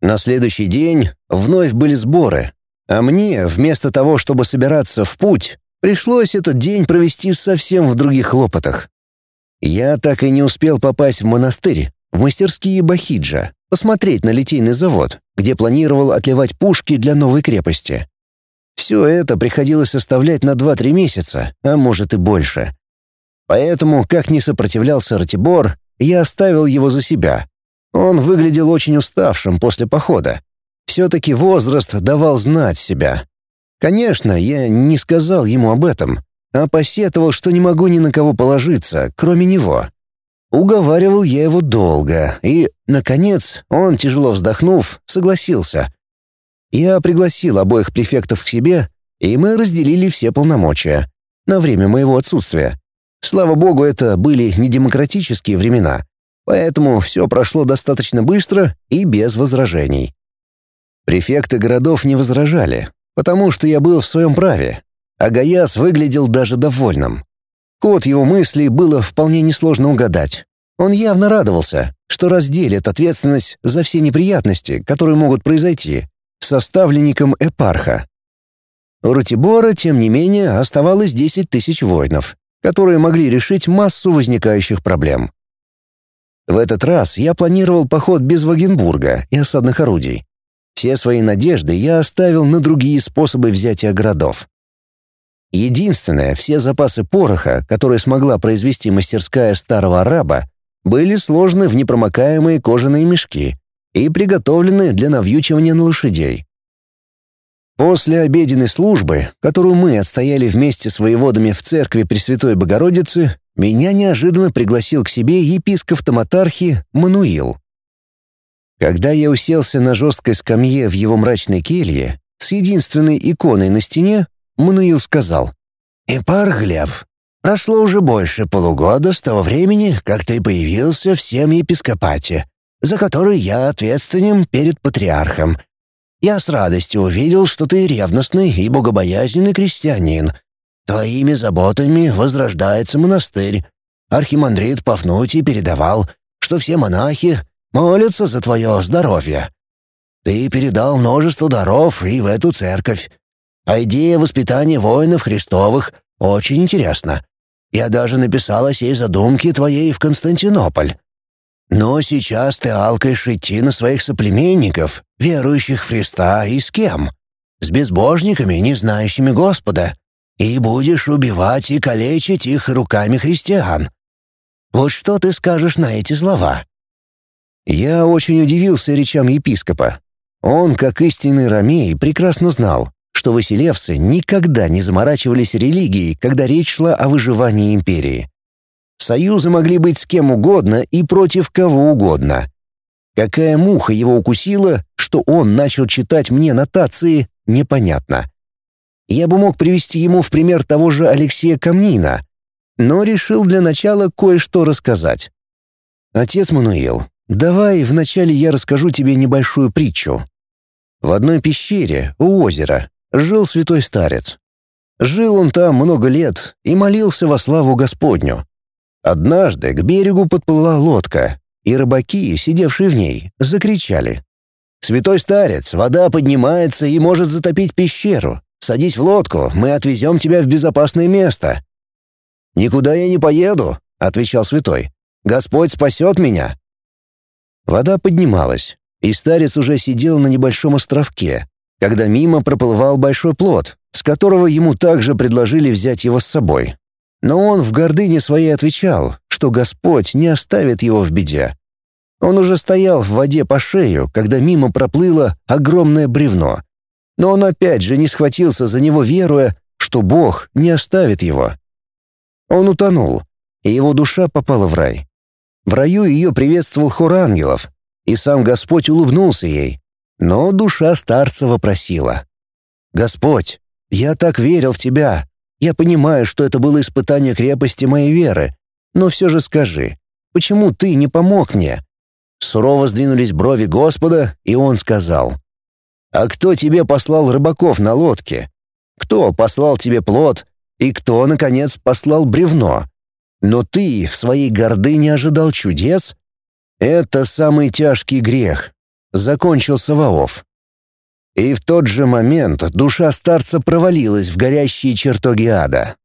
На следующий день вновь были сборы, а мне, вместо того, чтобы собираться в путь, пришлось этот день провести совсем в других хлопотах. Я так и не успел попасть в монастырь, в мастерские Бахиджа, посмотреть на литейный завод, где планировал отливать пушки для новой крепости. Все это приходилось оставлять на 2-3 месяца, а может и больше. Поэтому, как ни сопротивлялся Ратибор, я оставил его за себя. Он выглядел очень уставшим после похода. Все-таки возраст давал знать себя. Конечно, я не сказал ему об этом, а посетовал, что не могу ни на кого положиться, кроме него. Уговаривал я его долго, и, наконец, он, тяжело вздохнув, согласился. Я пригласил обоих префектов к себе, и мы разделили все полномочия на время моего отсутствия. Слава богу, это были не демократические времена, поэтому все прошло достаточно быстро и без возражений. Префекты городов не возражали, потому что я был в своем праве, а Гаяс выглядел даже довольным. Код его мыслей было вполне несложно угадать. Он явно радовался, что разделит ответственность за все неприятности, которые могут произойти, составленником Эпарха. У Ратибора, тем не менее, оставалось 10 тысяч воинов, которые могли решить массу возникающих проблем. В этот раз я планировал поход без Вагенбурга и осадных орудий. Все свои надежды я оставил на другие способы взятия городов. Единственное, все запасы пороха, которые смогла произвести мастерская старого араба, были сложены в непромокаемые кожаные мешки, и приготовлены для навьючивания на лошадей. После обеденной службы, которую мы отстояли вместе с воеводами в церкви Пресвятой Богородицы, меня неожиданно пригласил к себе епископ Томатархи Мануил. Когда я уселся на жесткой скамье в его мрачной келье с единственной иконой на стене, Мануил сказал, «Эпар Глеб, прошло уже больше полугода с того времени, как ты появился в всем епископате за который я ответственен перед патриархом. Я с радостью увидел, что ты ревностный и богобоязненный крестьянин. Твоими заботами возрождается монастырь. Архимандрит Пафнутий передавал, что все монахи молятся за твое здоровье. Ты передал множество даров и в эту церковь. А идея воспитания воинов Христовых очень интересна. Я даже написал о сей задумке твоей в Константинополь. Но сейчас ты алкаешь идти на своих соплеменников, верующих в Христа, и с кем? С безбожниками, не знающими Господа. И будешь убивать и калечить их руками христиан. Вот что ты скажешь на эти слова?» Я очень удивился речам епископа. Он, как истинный ромей, прекрасно знал, что василевцы никогда не заморачивались религией, когда речь шла о выживании империи. Союзы могли быть с кем угодно и против кого угодно. Какая муха его укусила, что он начал читать мне нотации, непонятно. Я бы мог привести ему в пример того же Алексея Камнина, но решил для начала кое-что рассказать. «Отец Мануил, давай вначале я расскажу тебе небольшую притчу. В одной пещере у озера жил святой старец. Жил он там много лет и молился во славу Господню. Однажды к берегу подплыла лодка, и рыбаки, сидевшие в ней, закричали. «Святой старец, вода поднимается и может затопить пещеру. Садись в лодку, мы отвезем тебя в безопасное место». «Никуда я не поеду», — отвечал святой. «Господь спасет меня». Вода поднималась, и старец уже сидел на небольшом островке, когда мимо проплывал большой плод, с которого ему также предложили взять его с собой. Но он в гордыне своей отвечал, что Господь не оставит его в беде. Он уже стоял в воде по шею, когда мимо проплыло огромное бревно. Но он опять же не схватился за него, веруя, что Бог не оставит его. Он утонул, и его душа попала в рай. В раю ее приветствовал хор ангелов, и сам Господь улыбнулся ей. Но душа старца вопросила. «Господь, я так верил в Тебя, я понимаю, что это было испытание крепости моей веры, но все же скажи, почему ты не помог мне?» Сурово сдвинулись брови Господа, и он сказал, «А кто тебе послал рыбаков на лодке? Кто послал тебе плод? И кто, наконец, послал бревно? Но ты в своей гордыне ожидал чудес? Это самый тяжкий грех. закончился Ваов. И в тот же момент душа старца провалилась в горящие чертоги ада.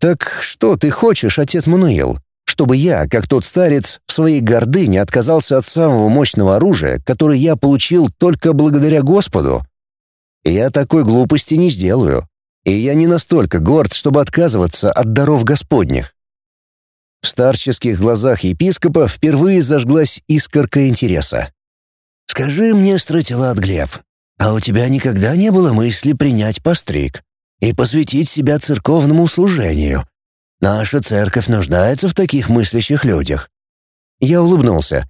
«Так что ты хочешь, отец Мануил? Чтобы я, как тот старец, в своей гордыне отказался от самого мощного оружия, которое я получил только благодаря Господу? Я такой глупости не сделаю, и я не настолько горд, чтобы отказываться от даров Господних». В старческих глазах епископа впервые зажглась искорка интереса. «Скажи мне, стратилат Глеб, а у тебя никогда не было мысли принять постриг и посвятить себя церковному служению? Наша церковь нуждается в таких мыслящих людях». Я улыбнулся.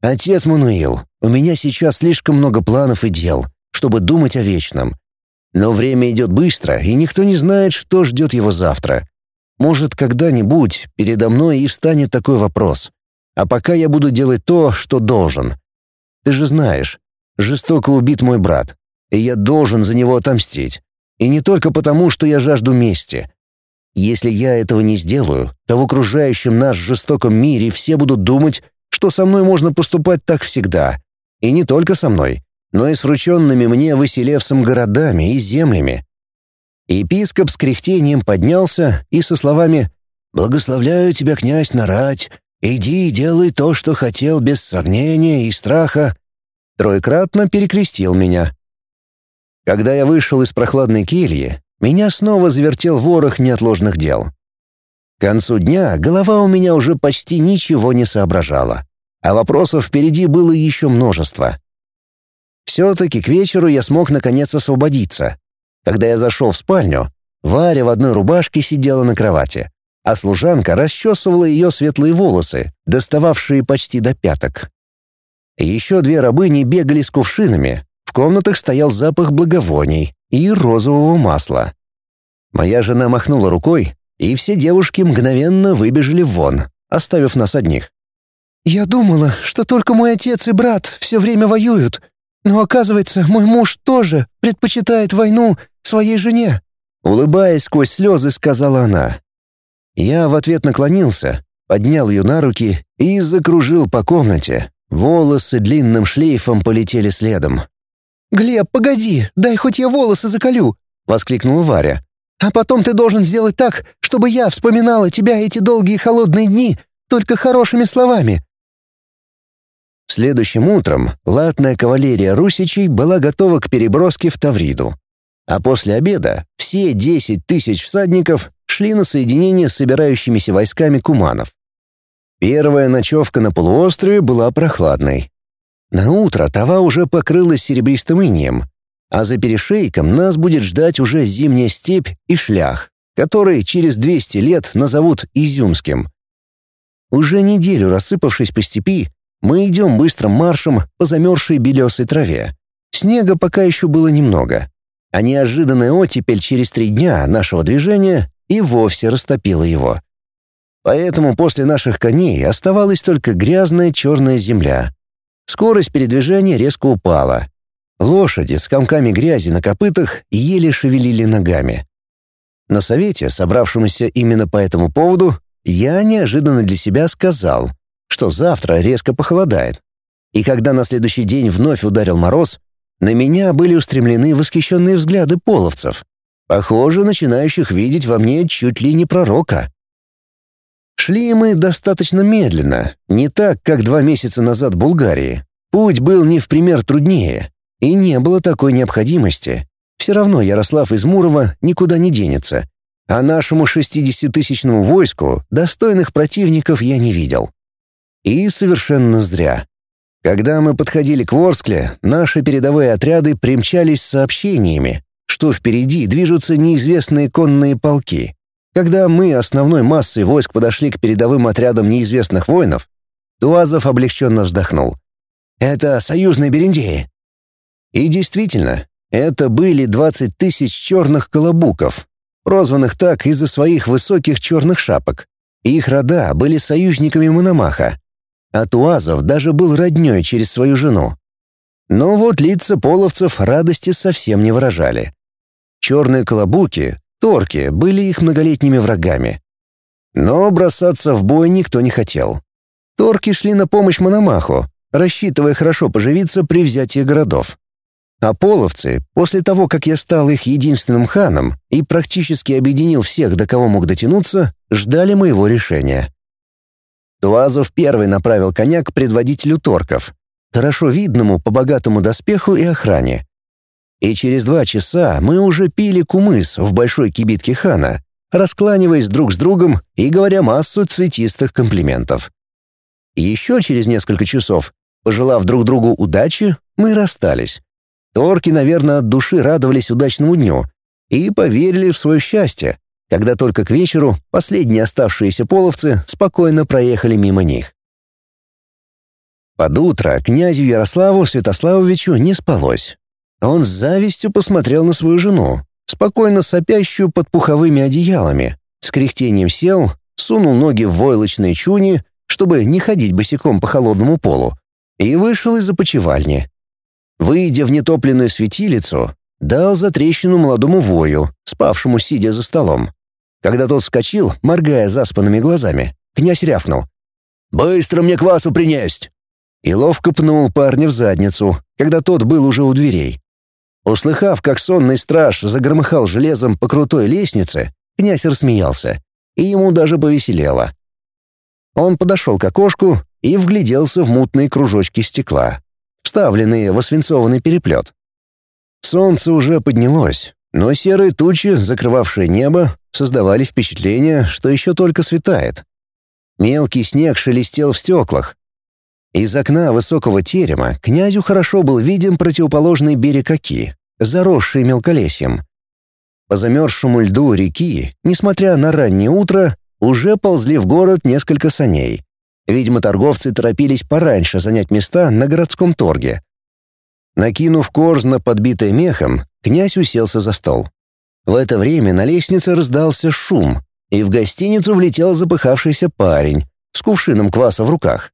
«Отец Мануил, у меня сейчас слишком много планов и дел, чтобы думать о вечном. Но время идет быстро, и никто не знает, что ждет его завтра. Может, когда-нибудь передо мной и встанет такой вопрос. А пока я буду делать то, что должен. Ты же знаешь, жестоко убит мой брат, и я должен за него отомстить. И не только потому, что я жажду мести. Если я этого не сделаю, то в окружающем нас жестоком мире все будут думать, что со мной можно поступать так всегда. И не только со мной, но и с врученными мне Василевсом городами и землями. Епископ с кряхтением поднялся и со словами «Благословляю тебя, князь, нарать, иди и делай то, что хотел без сомнения и страха», тройкратно перекрестил меня. Когда я вышел из прохладной кельи, меня снова завертел ворох неотложных дел. К концу дня голова у меня уже почти ничего не соображала, а вопросов впереди было еще множество. Все-таки к вечеру я смог наконец освободиться, когда я зашел в спальню, Варя в одной рубашке сидела на кровати, а служанка расчесывала ее светлые волосы, достававшие почти до пяток. Еще две рабыни бегали с кувшинами, в комнатах стоял запах благовоний и розового масла. Моя жена махнула рукой, и все девушки мгновенно выбежали вон, оставив нас одних. «Я думала, что только мой отец и брат все время воюют, но оказывается, мой муж тоже предпочитает войну своей жене», улыбаясь сквозь слезы, сказала она. Я в ответ наклонился, поднял ее на руки и закружил по комнате. Волосы длинным шлейфом полетели следом. «Глеб, погоди, дай хоть я волосы заколю!» — воскликнула Варя. «А потом ты должен сделать так, чтобы я вспоминала тебя эти долгие холодные дни только хорошими словами. Следующим утром латная кавалерия русичей была готова к переброске в Тавриду. А после обеда все 10 тысяч всадников шли на соединение с собирающимися войсками куманов. Первая ночевка на полуострове была прохладной. На утро трава уже покрылась серебристым инеем, а за перешейком нас будет ждать уже зимняя степь и шлях, который через 200 лет назовут Изюмским. Уже неделю рассыпавшись по степи, мы идем быстрым маршем по замерзшей белесой траве. Снега пока еще было немного, а неожиданная оттепель через три дня нашего движения и вовсе растопила его. Поэтому после наших коней оставалась только грязная черная земля. Скорость передвижения резко упала. Лошади с комками грязи на копытах еле шевелили ногами. На совете, собравшемуся именно по этому поводу, я неожиданно для себя сказал, что завтра резко похолодает. И когда на следующий день вновь ударил мороз, на меня были устремлены восхищенные взгляды половцев, похоже, начинающих видеть во мне чуть ли не пророка. Шли мы достаточно медленно, не так, как два месяца назад в Булгарии. Путь был не в пример труднее, и не было такой необходимости. Все равно Ярослав из Мурова никуда не денется, а нашему шестидесятитысячному войску достойных противников я не видел. И совершенно зря. Когда мы подходили к Ворскле, наши передовые отряды примчались с сообщениями, что впереди движутся неизвестные конные полки. Когда мы основной массой войск подошли к передовым отрядам неизвестных воинов, Туазов облегченно вздохнул. «Это союзные берендеи». И действительно, это были 20 тысяч черных колобуков, прозванных так из-за своих высоких черных шапок. Их рода были союзниками Мономаха, а Туазов даже был роднёй через свою жену. Но вот лица половцев радости совсем не выражали. Черные колобуки, торки, были их многолетними врагами. Но бросаться в бой никто не хотел. Торки шли на помощь Мономаху, рассчитывая хорошо поживиться при взятии городов. А половцы, после того, как я стал их единственным ханом и практически объединил всех, до кого мог дотянуться, ждали моего решения. Туазов первый направил коня к предводителю торков, хорошо видному по богатому доспеху и охране. И через два часа мы уже пили кумыс в большой кибитке хана, раскланиваясь друг с другом и говоря массу цветистых комплиментов. еще через несколько часов, пожелав друг другу удачи, мы расстались. Торки, наверное, от души радовались удачному дню и поверили в свое счастье, когда только к вечеру последние оставшиеся половцы спокойно проехали мимо них. Под утро князю Ярославу Святославовичу не спалось. Он с завистью посмотрел на свою жену, спокойно сопящую под пуховыми одеялами, с кряхтением сел, сунул ноги в войлочные чуни, чтобы не ходить босиком по холодному полу, и вышел из опочивальни. Выйдя в нетопленную светилицу, дал затрещину молодому вою, спавшему сидя за столом. Когда тот вскочил, моргая заспанными глазами, князь рявкнул. «Быстро мне квасу принесть!» И ловко пнул парня в задницу, когда тот был уже у дверей. Услыхав, как сонный страж загромыхал железом по крутой лестнице, князь рассмеялся, и ему даже повеселело. Он подошел к окошку и вгляделся в мутные кружочки стекла, вставленные в освинцованный переплет. Солнце уже поднялось, но серые тучи, закрывавшие небо, создавали впечатление, что еще только светает. Мелкий снег шелестел в стеклах. Из окна высокого терема князю хорошо был виден противоположный берег Оки, заросший мелколесьем. По замерзшему льду реки, несмотря на раннее утро, уже ползли в город несколько саней. Видимо, торговцы торопились пораньше занять места на городском торге. Накинув корзно, подбитое мехом, князь уселся за стол. В это время на лестнице раздался шум, и в гостиницу влетел запыхавшийся парень с кувшином кваса в руках.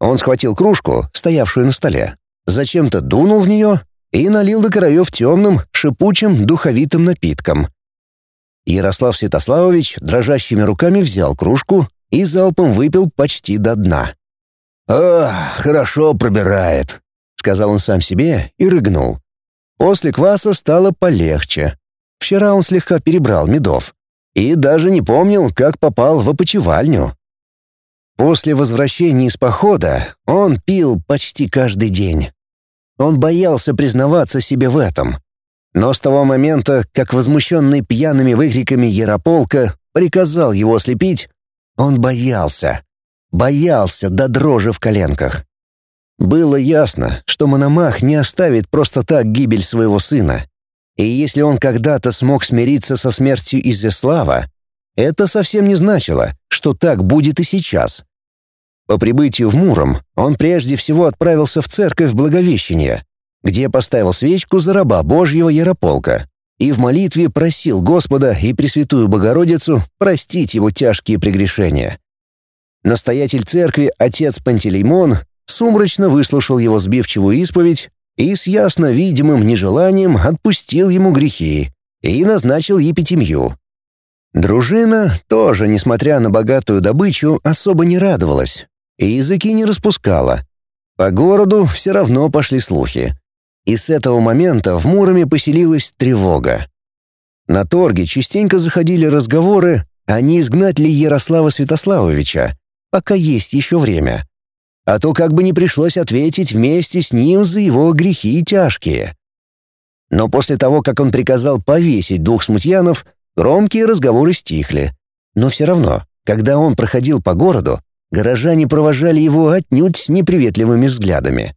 Он схватил кружку, стоявшую на столе, зачем-то дунул в нее и налил до краев темным, шипучим, духовитым напитком. Ярослав Святославович дрожащими руками взял кружку и залпом выпил почти до дна. «А, хорошо пробирает», — сказал он сам себе и рыгнул. После кваса стало полегче. Вчера он слегка перебрал медов и даже не помнил, как попал в опочивальню. После возвращения из похода он пил почти каждый день. Он боялся признаваться себе в этом. Но с того момента, как возмущенный пьяными выкриками Ярополка приказал его ослепить, он боялся. Боялся до дрожи в коленках. Было ясно, что Мономах не оставит просто так гибель своего сына. И если он когда-то смог смириться со смертью Изяслава, это совсем не значило, что так будет и сейчас. По прибытию в Муром он прежде всего отправился в церковь Благовещения, где поставил свечку за раба Божьего Ярополка и в молитве просил Господа и Пресвятую Богородицу простить его тяжкие прегрешения. Настоятель церкви, отец Пантелеймон, сумрачно выслушал его сбивчивую исповедь и с ясно видимым нежеланием отпустил ему грехи и назначил епитемью. Дружина тоже, несмотря на богатую добычу, особо не радовалась и языки не распускала. По городу все равно пошли слухи. И с этого момента в Муроме поселилась тревога. На торге частенько заходили разговоры, а не изгнать ли Ярослава Святославовича, пока есть еще время а то как бы не пришлось ответить вместе с ним за его грехи тяжкие. Но после того, как он приказал повесить двух смутьянов, громкие разговоры стихли. Но все равно, когда он проходил по городу, горожане провожали его отнюдь неприветливыми взглядами.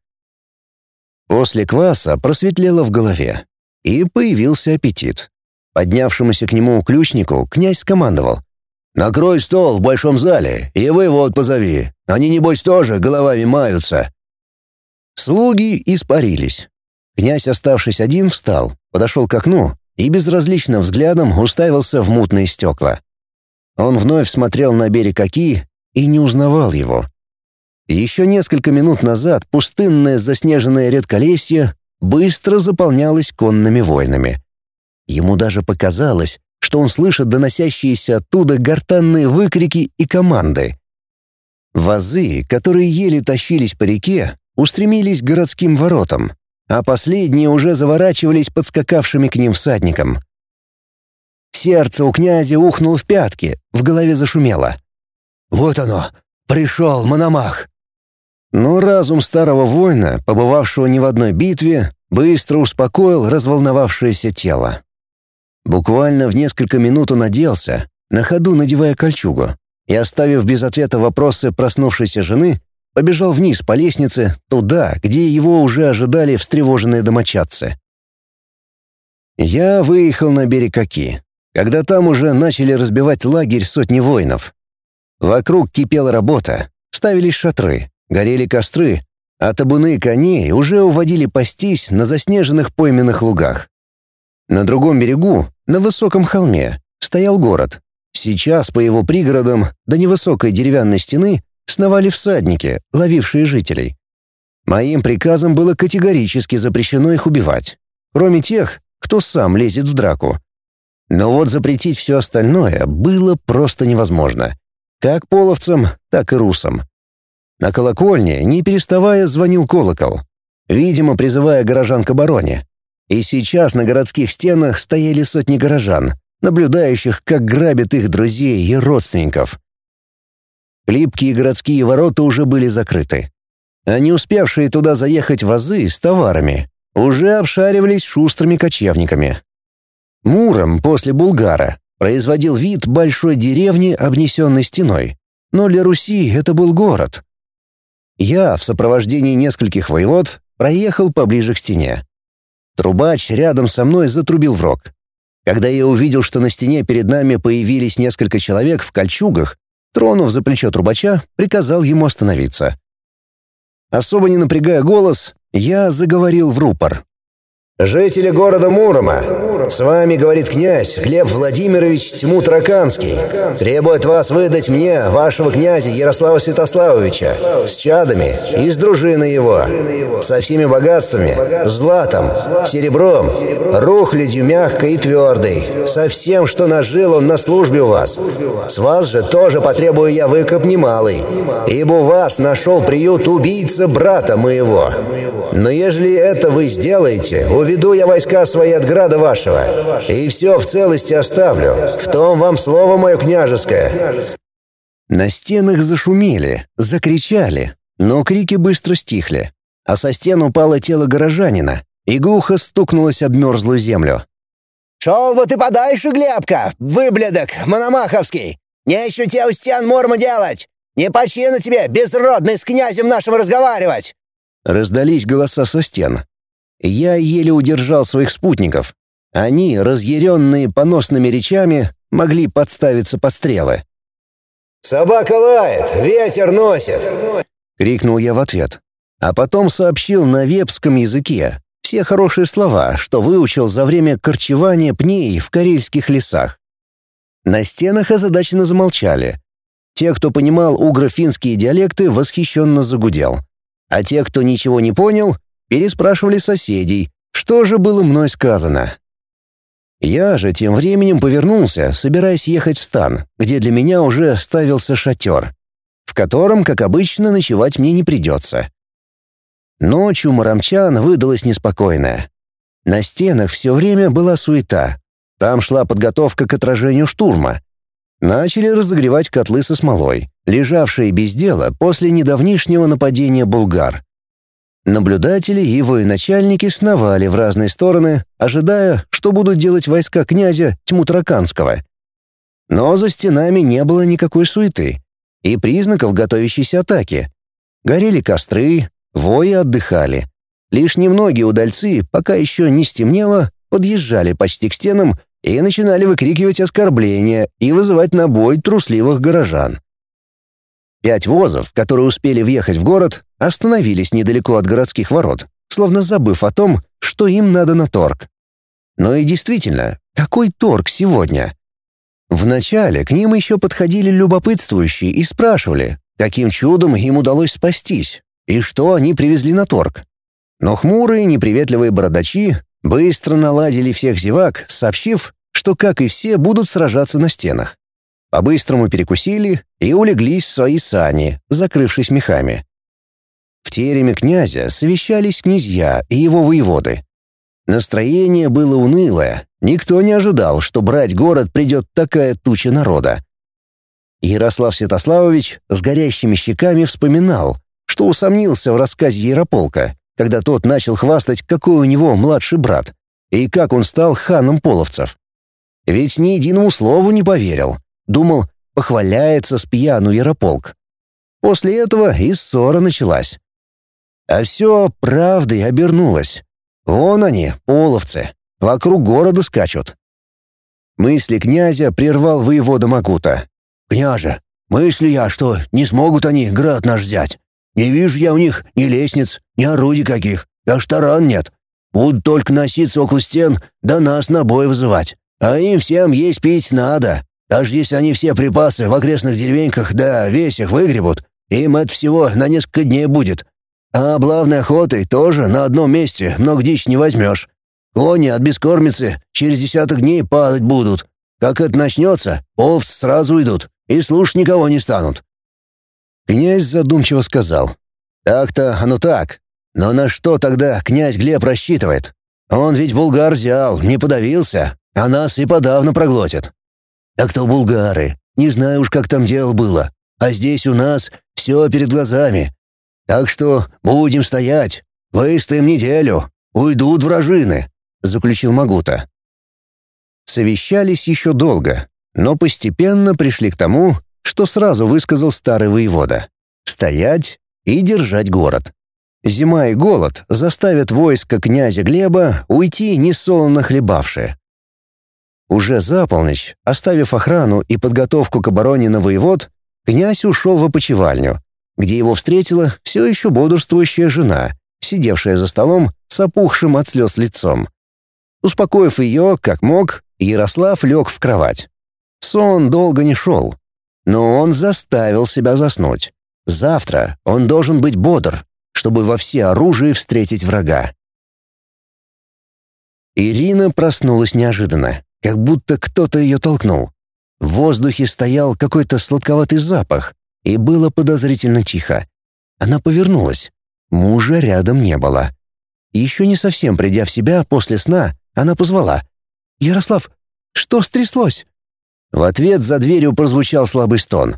После кваса просветлело в голове, и появился аппетит. Поднявшемуся к нему ключнику князь скомандовал. «Накрой стол в большом зале и вывод позови. Они, небось, тоже головами маются». Слуги испарились. Князь, оставшись один, встал, подошел к окну и безразличным взглядом уставился в мутные стекла. Он вновь смотрел на берег Оки и не узнавал его. Еще несколько минут назад пустынное заснеженное редколесье быстро заполнялось конными воинами. Ему даже показалось, что он слышит доносящиеся оттуда гортанные выкрики и команды. Вазы, которые еле тащились по реке, устремились к городским воротам, а последние уже заворачивались подскакавшими к ним всадникам. Сердце у князя ухнуло в пятки, в голове зашумело. «Вот оно! Пришел Мономах!» Но разум старого воина, побывавшего не в одной битве, быстро успокоил разволновавшееся тело. Буквально в несколько минут он оделся, на ходу надевая кольчугу, и, оставив без ответа вопросы проснувшейся жены, побежал вниз по лестнице, туда, где его уже ожидали встревоженные домочадцы. Я выехал на берег Оки, когда там уже начали разбивать лагерь сотни воинов. Вокруг кипела работа, ставились шатры, горели костры, а табуны коней уже уводили пастись на заснеженных пойменных лугах. На другом берегу, на высоком холме, стоял город. Сейчас по его пригородам до невысокой деревянной стены сновали всадники, ловившие жителей. Моим приказом было категорически запрещено их убивать, кроме тех, кто сам лезет в драку. Но вот запретить все остальное было просто невозможно. Как половцам, так и русам. На колокольне, не переставая, звонил колокол, видимо, призывая горожан к обороне. И сейчас на городских стенах стояли сотни горожан, наблюдающих, как грабят их друзей и родственников. Липкие городские ворота уже были закрыты. А не успевшие туда заехать вазы с товарами уже обшаривались шустрыми кочевниками. Муром после Булгара производил вид большой деревни, обнесенной стеной. Но для Руси это был город. Я в сопровождении нескольких воевод проехал поближе к стене. Трубач рядом со мной затрубил в рог. Когда я увидел, что на стене перед нами появились несколько человек в кольчугах, тронув за плечо трубача, приказал ему остановиться. Особо не напрягая голос, я заговорил в рупор. «Жители города Мурома, с вами, говорит князь Глеб Владимирович Тьму-Тараканский. Требую от вас выдать мне вашего князя Ярослава Святославовича с чадами и с дружиной его, со всеми богатствами, златом, серебром, рухлядью мягкой и твердой, со всем, что нажил он на службе у вас. С вас же тоже потребую я выкуп немалый, ибо у вас нашел приют убийца брата моего. Но ежели это вы сделаете, уведу я войска свои от града вашего, и все в целости оставлю. В том вам слово мое княжеское». На стенах зашумели, закричали, но крики быстро стихли, а со стен упало тело горожанина и глухо стукнулось об мерзлую землю. «Шел бы ты подальше, Глебка, выблядок мономаховский! Не еще тебе у стен мурма делать! Не почину тебе, безродный, с князем нашим разговаривать!» Раздались голоса со стен. Я еле удержал своих спутников, они, разъяренные поносными речами, могли подставиться под стрелы. «Собака лает, ветер носит!» — крикнул я в ответ. А потом сообщил на вепском языке все хорошие слова, что выучил за время корчевания пней в карельских лесах. На стенах озадаченно замолчали. Те, кто понимал угро-финские диалекты, восхищенно загудел. А те, кто ничего не понял, переспрашивали соседей, что же было мной сказано. Я же тем временем повернулся, собираясь ехать в стан, где для меня уже ставился шатер, в котором, как обычно, ночевать мне не придется. Ночь у марамчан выдалась неспокойная. На стенах все время была суета. Там шла подготовка к отражению штурма. Начали разогревать котлы со смолой, лежавшие без дела после недавнишнего нападения булгар. Наблюдатели и военачальники сновали в разные стороны, ожидая, что будут делать войска князя Тьмутраканского. Но за стенами не было никакой суеты и признаков готовящейся атаки. Горели костры, вои отдыхали. Лишь немногие удальцы, пока еще не стемнело, подъезжали почти к стенам и начинали выкрикивать оскорбления и вызывать на бой трусливых горожан. Пять возов, которые успели въехать в город, остановились недалеко от городских ворот, словно забыв о том, что им надо на торг. Но и действительно, какой торг сегодня? Вначале к ним еще подходили любопытствующие и спрашивали, каким чудом им удалось спастись и что они привезли на торг. Но хмурые, неприветливые бородачи быстро наладили всех зевак, сообщив, что, как и все, будут сражаться на стенах. По-быстрому перекусили и улеглись в свои сани, закрывшись мехами. В тереме князя совещались князья и его воеводы. Настроение было унылое, никто не ожидал, что брать город придет такая туча народа. Ярослав Святославович с горящими щеками вспоминал, что усомнился в рассказе Ярополка, когда тот начал хвастать, какой у него младший брат, и как он стал ханом половцев. Ведь ни единому слову не поверил. Думал, похваляется с пьяну Ярополк. После этого и ссора началась. А все правдой обернулось. Вон они, половцы, вокруг города скачут. Мысли князя прервал воевода Магута. «Княже, мысли я, что не смогут они град наш взять. Не вижу я у них ни лестниц, ни орудий каких, аж таран нет. Будут только носиться около стен, да нас на бой вызывать. А им всем есть пить надо. Даже если они все припасы в окрестных деревеньках да весях выгребут, им это всего на несколько дней будет. А облавной охотой тоже на одном месте много дичь не возьмешь. Кони от бескормицы через десяток дней падать будут. Как это начнется, овцы сразу уйдут и слушать никого не станут. Князь задумчиво сказал. «Так-то оно так. Но на что тогда князь Глеб рассчитывает? Он ведь булгар взял, не подавился, а нас и подавно проглотит. Так то булгары. Не знаю уж, как там дело было. А здесь у нас все перед глазами. Так что будем стоять. Выстоим неделю. Уйдут вражины», — заключил Магута. Совещались еще долго, но постепенно пришли к тому, что сразу высказал старый воевода. Стоять и держать город. Зима и голод заставят войско князя Глеба уйти несолоно хлебавшие. Уже за полночь, оставив охрану и подготовку к обороне на воевод, князь ушел в опочивальню, где его встретила все еще бодрствующая жена, сидевшая за столом с опухшим от слез лицом. Успокоив ее, как мог, Ярослав лег в кровать. Сон долго не шел, но он заставил себя заснуть. Завтра он должен быть бодр, чтобы во все оружие встретить врага. Ирина проснулась неожиданно, как будто кто-то ее толкнул. В воздухе стоял какой-то сладковатый запах, и было подозрительно тихо. Она повернулась. Мужа рядом не было. Еще не совсем придя в себя после сна, она позвала. «Ярослав, что стряслось?» В ответ за дверью прозвучал слабый стон.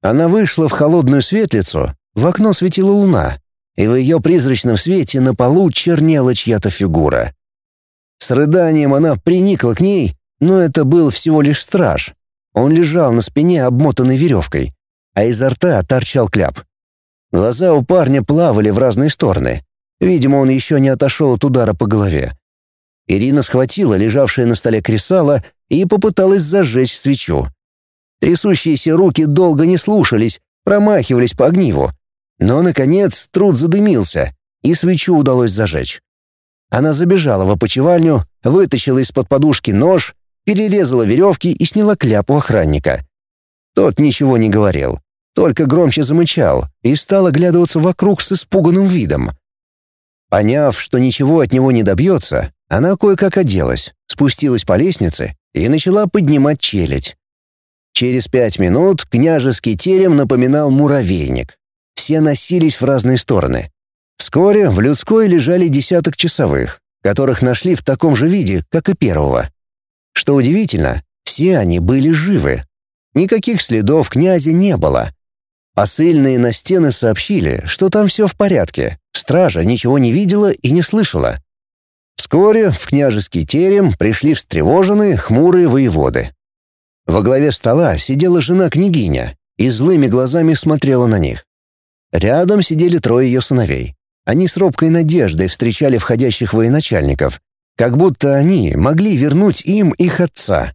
Она вышла в холодную светлицу, в окно светила луна, и в ее призрачном свете на полу чернела чья-то фигура. С рыданием она приникла к ней, но это был всего лишь страж. Он лежал на спине, обмотанный веревкой, а изо рта торчал кляп. Глаза у парня плавали в разные стороны. Видимо, он еще не отошел от удара по голове. Ирина схватила лежавшее на столе кресало и попыталась зажечь свечу. Трясущиеся руки долго не слушались, промахивались по огниву. Но, наконец, труд задымился, и свечу удалось зажечь. Она забежала в опочивальню, вытащила из-под подушки нож, перерезала веревки и сняла кляпу охранника. Тот ничего не говорил, только громче замычал и стал оглядываться вокруг с испуганным видом. Поняв, что ничего от него не добьется, она кое-как оделась, спустилась по лестнице и начала поднимать челядь. Через пять минут княжеский терем напоминал муравейник. Все носились в разные стороны. Вскоре в людской лежали десяток часовых, которых нашли в таком же виде, как и первого. Что удивительно, все они были живы. Никаких следов князя не было. Посыльные на стены сообщили, что там все в порядке, стража ничего не видела и не слышала. Вскоре в княжеский терем пришли встревоженные, хмурые воеводы. Во главе стола сидела жена-княгиня и злыми глазами смотрела на них. Рядом сидели трое ее сыновей. Они с робкой надеждой встречали входящих военачальников, как будто они могли вернуть им их отца.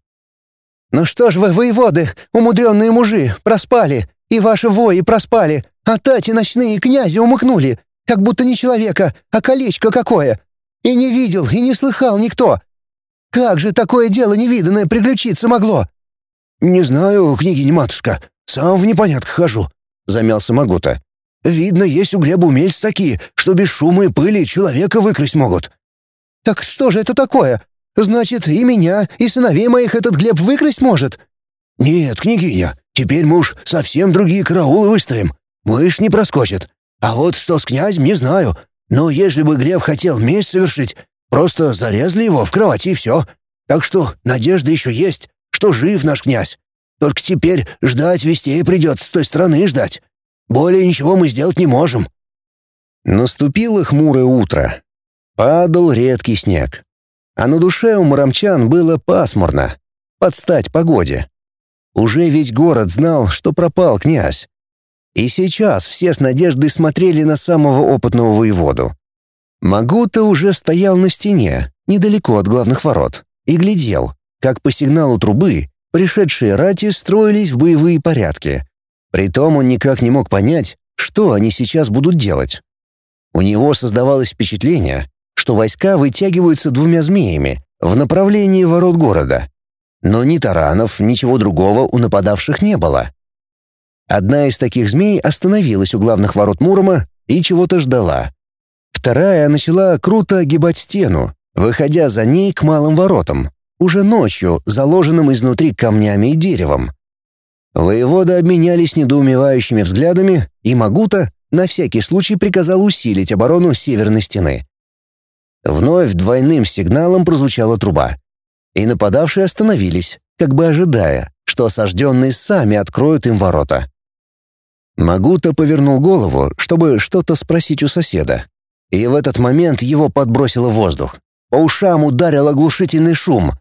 «Ну что ж вы, воеводы, умудренные мужи, проспали, и ваши вои проспали, а тати ночные князи умыкнули, как будто не человека, а колечко какое, и не видел, и не слыхал никто. Как же такое дело невиданное приключиться могло?» «Не знаю, княгиня-матушка, сам в непонятках хожу», — замялся Магута. «Видно, есть у Глеба умельцы такие, что без шума и пыли человека выкрасть могут». «Так что же это такое? Значит, и меня, и сыновей моих этот Глеб выкрасть может?» «Нет, княгиня, теперь мы уж совсем другие караулы выставим. Мышь не проскочит. А вот что с князем, не знаю. Но если бы Глеб хотел месть совершить, просто зарезали его в кровати и все. Так что надежда еще есть, что жив наш князь. Только теперь ждать вестей придется с той стороны ждать. Более ничего мы сделать не можем». Наступило хмурое утро. Падал редкий снег. А на душе у муромчан было пасмурно. Под стать погоде. Уже весь город знал, что пропал князь. И сейчас все с надеждой смотрели на самого опытного воеводу. Магута уже стоял на стене, недалеко от главных ворот, и глядел, как по сигналу трубы пришедшие рати строились в боевые порядки. Притом он никак не мог понять, что они сейчас будут делать. У него создавалось впечатление, что войска вытягиваются двумя змеями в направлении ворот города. Но ни таранов, ничего другого у нападавших не было. Одна из таких змей остановилась у главных ворот Мурома и чего-то ждала. Вторая начала круто огибать стену, выходя за ней к малым воротам, уже ночью, заложенным изнутри камнями и деревом. Воеводы обменялись недоумевающими взглядами, и Магута на всякий случай приказал усилить оборону северной стены. Вновь двойным сигналом прозвучала труба, и нападавшие остановились, как бы ожидая, что осажденные сами откроют им ворота. Магута повернул голову, чтобы что-то спросить у соседа. И в этот момент его подбросило в воздух. По ушам ударил оглушительный шум.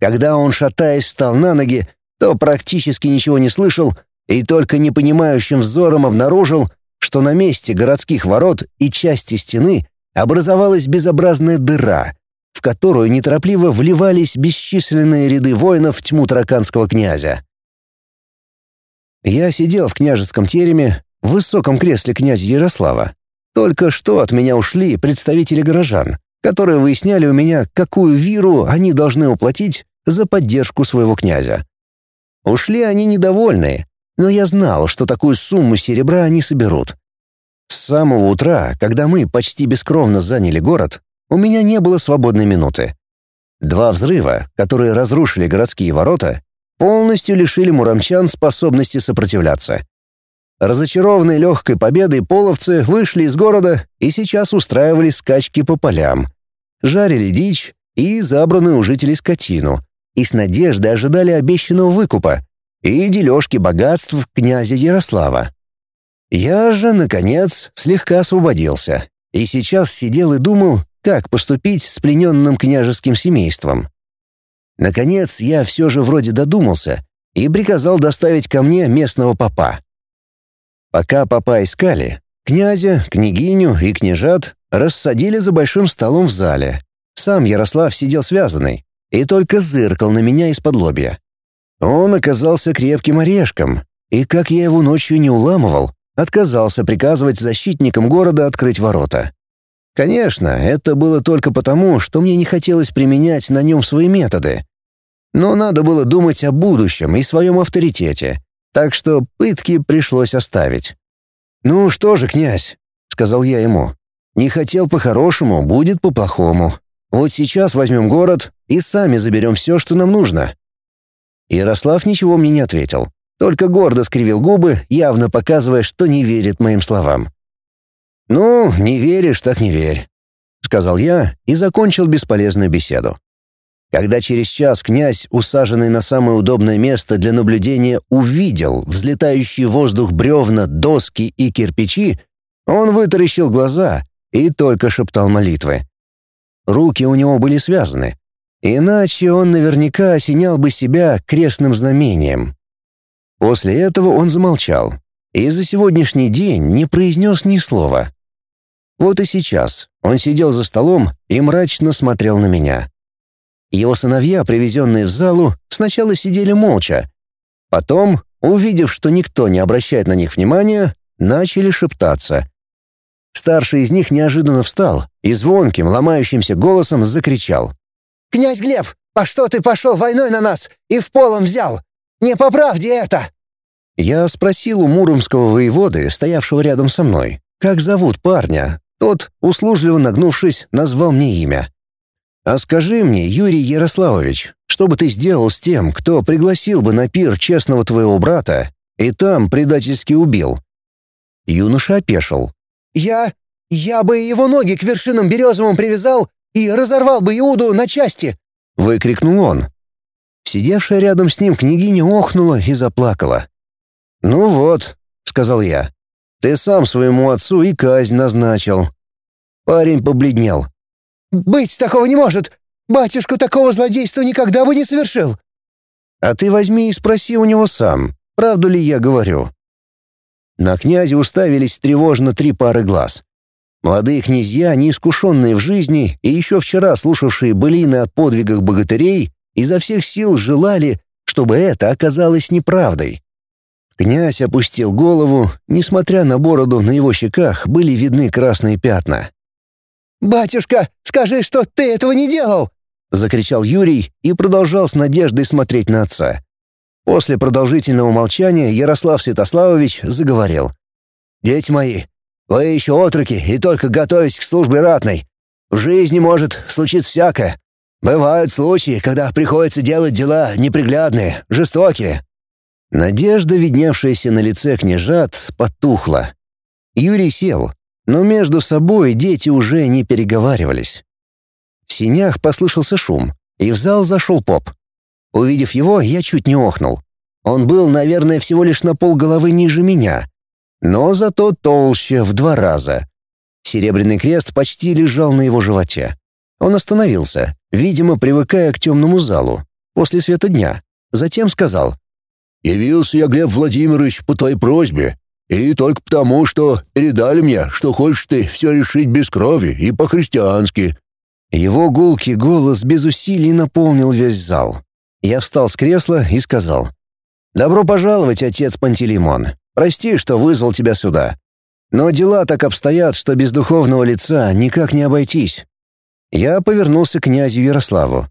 Когда он, шатаясь, встал на ноги, то практически ничего не слышал и только непонимающим взором обнаружил, что на месте городских ворот и части стены образовалась безобразная дыра, в которую неторопливо вливались бесчисленные ряды воинов тьму тараканского князя. Я сидел в княжеском тереме, в высоком кресле князя Ярослава. Только что от меня ушли представители горожан, которые выясняли у меня, какую виру они должны уплатить за поддержку своего князя. Ушли они недовольные, но я знал, что такую сумму серебра они соберут. С самого утра, когда мы почти бескровно заняли город, у меня не было свободной минуты. Два взрыва, которые разрушили городские ворота, полностью лишили муромчан способности сопротивляться. Разочарованные легкой победой половцы вышли из города и сейчас устраивали скачки по полям. Жарили дичь и забранную у жителей скотину, и с надеждой ожидали обещанного выкупа и дележки богатств князя Ярослава. Я же, наконец, слегка освободился, и сейчас сидел и думал, как поступить с плененным княжеским семейством. Наконец, я все же вроде додумался и приказал доставить ко мне местного папа. Пока папа искали, князя, княгиню и княжат рассадили за большим столом в зале. Сам Ярослав сидел связанный и только зыркал на меня из-под лобья. Он оказался крепким орешком, и как я его ночью не уламывал, отказался приказывать защитникам города открыть ворота. Конечно, это было только потому, что мне не хотелось применять на нем свои методы. Но надо было думать о будущем и своем авторитете, так что пытки пришлось оставить. «Ну что же, князь», — сказал я ему, — «не хотел по-хорошему, будет по-плохому. Вот сейчас возьмем город и сами заберем все, что нам нужно». Ярослав ничего мне не ответил, только гордо скривил губы, явно показывая, что не верит моим словам. «Ну, не веришь, так не верь», — сказал я и закончил бесполезную беседу. Когда через час князь, усаженный на самое удобное место для наблюдения, увидел взлетающий в воздух бревна, доски и кирпичи, он вытаращил глаза и только шептал молитвы. Руки у него были связаны, иначе он наверняка осенял бы себя крестным знамением. После этого он замолчал и за сегодняшний день не произнес ни слова. Вот и сейчас он сидел за столом и мрачно смотрел на меня. Его сыновья, привезенные в залу, сначала сидели молча. Потом, увидев, что никто не обращает на них внимания, начали шептаться. Старший из них неожиданно встал и звонким, ломающимся голосом закричал. «Князь Глеб, по что ты пошел войной на нас и в полом взял? Не по правде это!» Я спросил у муромского воеводы, стоявшего рядом со мной, как зовут парня. Тот, услужливо нагнувшись, назвал мне имя. «А скажи мне, Юрий Ярославович, что бы ты сделал с тем, кто пригласил бы на пир честного твоего брата и там предательски убил?» Юноша опешил. «Я... я бы его ноги к вершинам березовым привязал и разорвал бы Иуду на части!» — выкрикнул он. Сидевшая рядом с ним княгиня охнула и заплакала. «Ну вот», — сказал я, — «ты сам своему отцу и казнь назначил». Парень побледнел. «Быть такого не может! Батюшка такого злодейства никогда бы не совершил!» «А ты возьми и спроси у него сам, правду ли я говорю». На князя уставились тревожно три пары глаз. Молодые князья, неискушенные в жизни и еще вчера слушавшие былины о подвигах богатырей, изо всех сил желали, чтобы это оказалось неправдой. Князь опустил голову, несмотря на бороду, на его щеках были видны красные пятна. «Батюшка, скажи, что ты этого не делал!» — закричал Юрий и продолжал с надеждой смотреть на отца. После продолжительного молчания Ярослав Святославович заговорил. «Дети мои, вы еще отроки и только готовитесь к службе ратной. В жизни может случиться всякое. Бывают случаи, когда приходится делать дела неприглядные, жестокие». Надежда, видневшаяся на лице княжат, потухла. Юрий сел, но между собой дети уже не переговаривались. В синях послышался шум, и в зал зашел поп. Увидев его, я чуть не охнул. Он был, наверное, всего лишь на полголовы ниже меня, но зато толще в два раза. Серебряный крест почти лежал на его животе. Он остановился, видимо, привыкая к темному залу, после света дня. Затем сказал. «Явился я, Глеб Владимирович, по твоей просьбе. И только потому, что передали мне, что хочешь ты все решить без крови и по-христиански». Его гулкий голос без усилий наполнил весь зал. Я встал с кресла и сказал. «Добро пожаловать, отец Пантелеймон. Прости, что вызвал тебя сюда. Но дела так обстоят, что без духовного лица никак не обойтись». Я повернулся к князю Ярославу.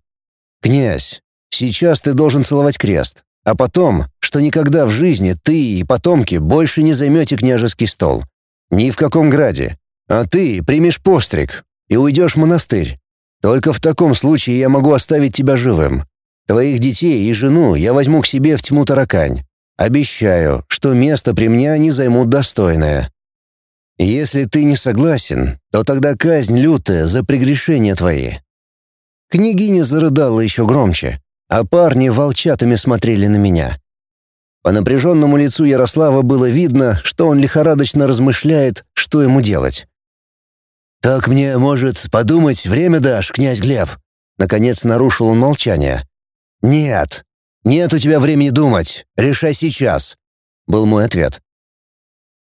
«Князь, сейчас ты должен целовать крест, а потом, что никогда в жизни ты и потомки больше не займете княжеский стол. Ни в каком граде. А ты примешь постриг и уйдешь в монастырь. Только в таком случае я могу оставить тебя живым. Твоих детей и жену я возьму к себе в тьму таракань. Обещаю, что место при мне они займут достойное. Если ты не согласен, то тогда казнь лютая за прегрешения твои». Княгиня зарыдала еще громче а парни волчатами смотрели на меня. По напряженному лицу Ярослава было видно, что он лихорадочно размышляет, что ему делать. «Так мне, может, подумать время дашь, князь Глеб?» Наконец нарушил он молчание. «Нет, нет у тебя времени думать. Решай сейчас», — был мой ответ.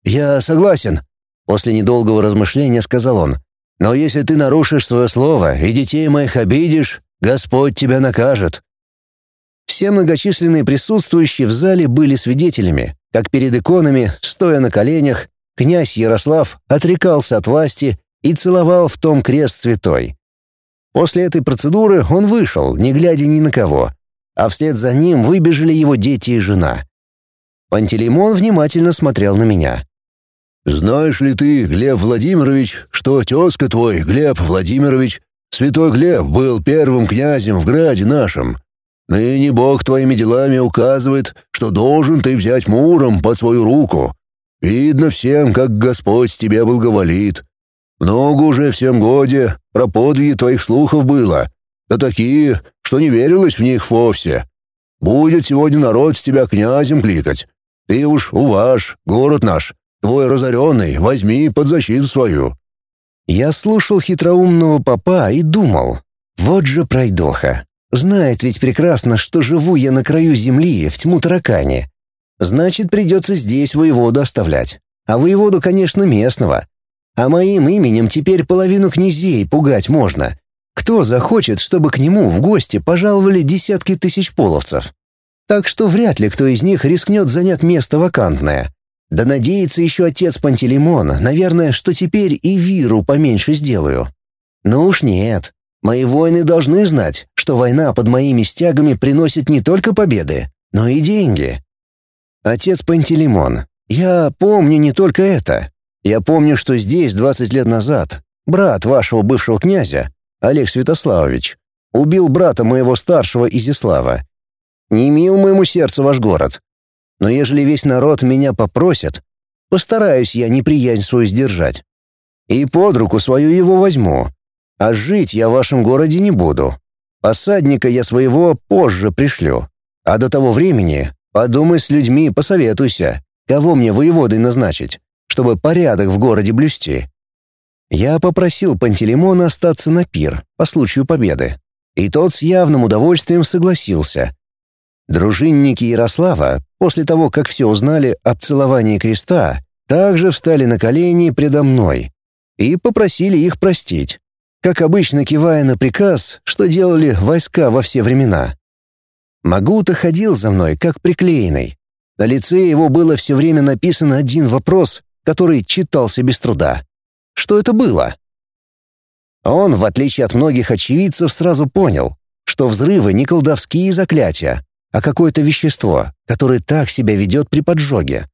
«Я согласен», — после недолгого размышления сказал он. «Но если ты нарушишь свое слово и детей моих обидишь, Господь тебя накажет. Все многочисленные присутствующие в зале были свидетелями, как перед иконами, стоя на коленях, князь Ярослав отрекался от власти и целовал в том крест святой. После этой процедуры он вышел, не глядя ни на кого, а вслед за ним выбежали его дети и жена. Пантелеймон внимательно смотрел на меня. «Знаешь ли ты, Глеб Владимирович, что тезка твой, Глеб Владимирович, святой Глеб, был первым князем в граде нашем?» Ныне Бог твоими делами указывает, что должен ты взять Муром под свою руку. Видно всем, как Господь тебе благоволит. Много уже всем годе про подвиги твоих слухов было, да такие, что не верилось в них вовсе. Будет сегодня народ с тебя князем кликать. Ты уж уваж, город наш, твой разоренный, возьми под защиту свою». Я слушал хитроумного папа и думал, вот же пройдоха. Знает ведь прекрасно, что живу я на краю земли, в тьму таракани. Значит, придется здесь воеводу оставлять. А воеводу, конечно, местного. А моим именем теперь половину князей пугать можно. Кто захочет, чтобы к нему в гости пожаловали десятки тысяч половцев? Так что вряд ли кто из них рискнет занять место вакантное. Да надеется еще отец Пантелеймон, наверное, что теперь и виру поменьше сделаю. Ну уж нет, Мои воины должны знать, что война под моими стягами приносит не только победы, но и деньги. Отец Пантелеймон, я помню не только это. Я помню, что здесь 20 лет назад брат вашего бывшего князя, Олег Святославович, Убил брата моего старшего Изислава. Не мил моему сердцу ваш город. Но ежели весь народ меня попросит, постараюсь я неприязнь свою сдержать. И под руку свою его возьму. А жить я в вашем городе не буду. Посадника я своего позже пришлю. А до того времени подумай с людьми, посоветуйся, кого мне воеводой назначить, чтобы порядок в городе блюсти. Я попросил Пантелеймона остаться на пир по случаю победы, и тот с явным удовольствием согласился. Дружинники Ярослава, после того, как все узнали об целовании креста, также встали на колени предо мной и попросили их простить, как обычно кивая на приказ, что делали войска во все времена. Магута ходил за мной, как приклеенный. На лице его было все время написан один вопрос, который читался без труда. Что это было? Он, в отличие от многих очевидцев, сразу понял, что взрывы не колдовские заклятия, а какое-то вещество, которое так себя ведет при поджоге.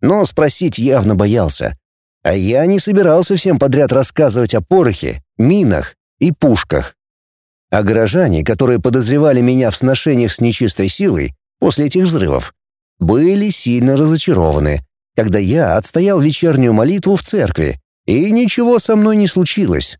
Но спросить явно боялся. А я не собирался всем подряд рассказывать о порохе, минах и пушках. А горожане, которые подозревали меня в сношениях с нечистой силой после этих взрывов, были сильно разочарованы, когда я отстоял вечернюю молитву в церкви, и ничего со мной не случилось.